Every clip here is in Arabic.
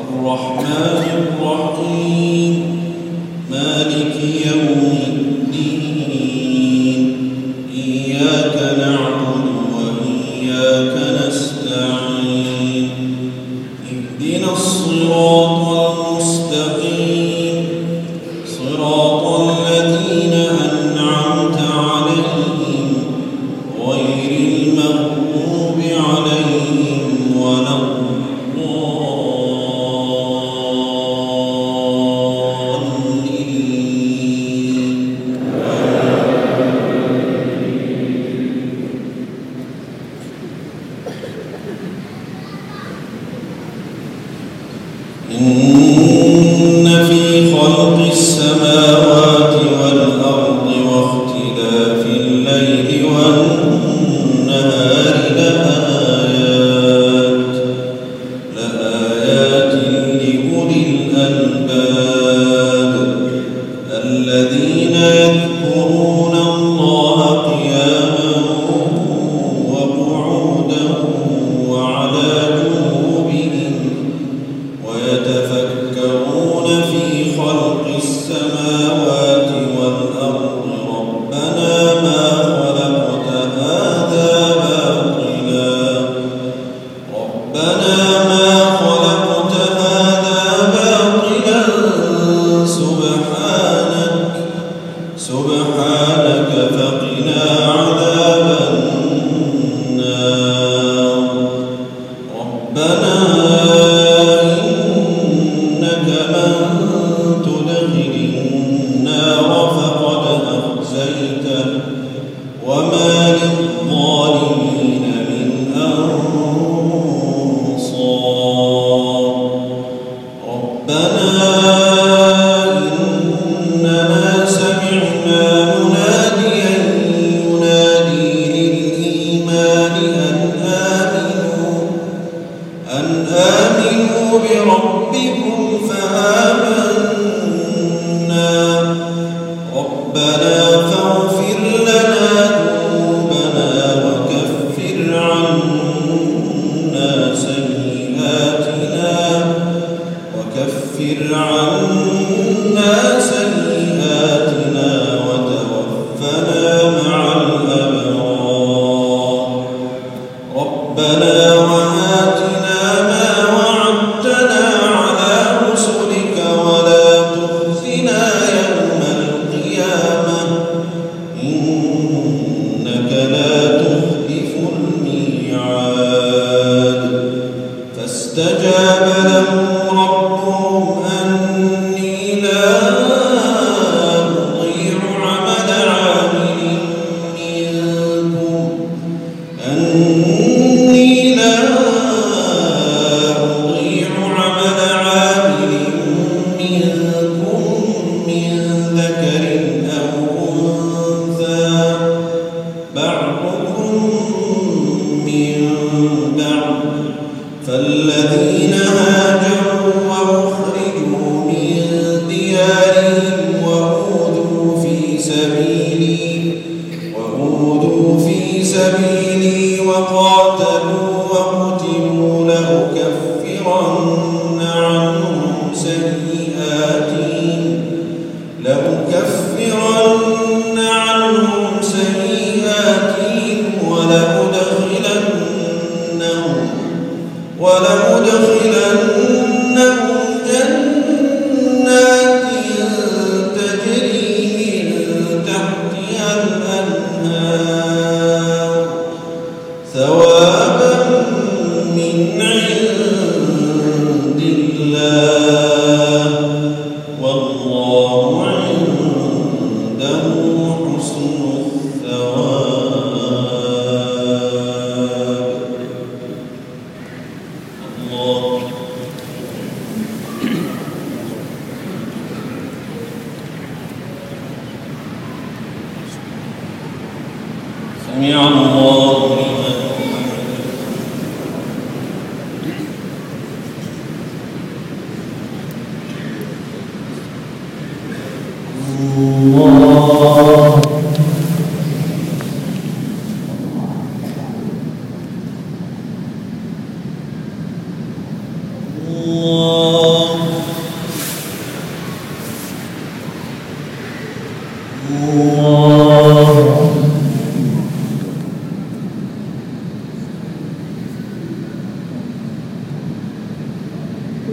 الرحمن الرحيم. إن Allah ولأدخلنهم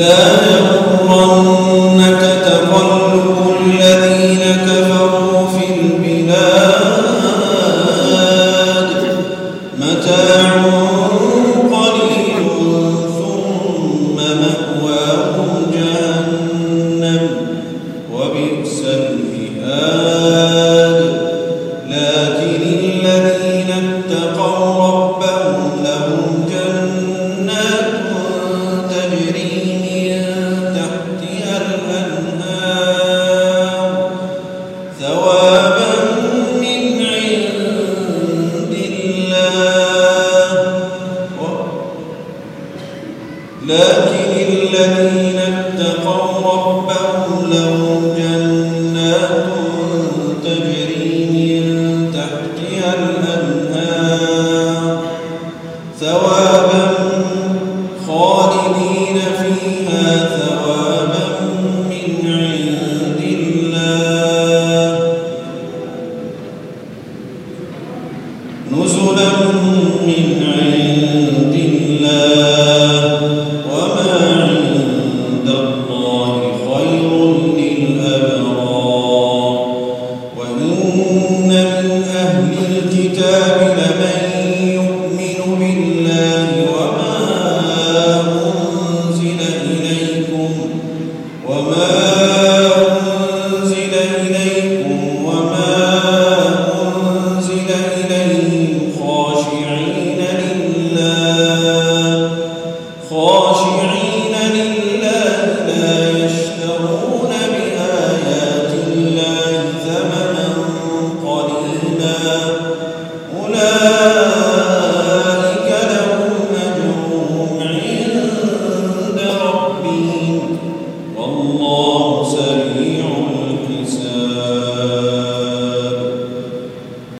الله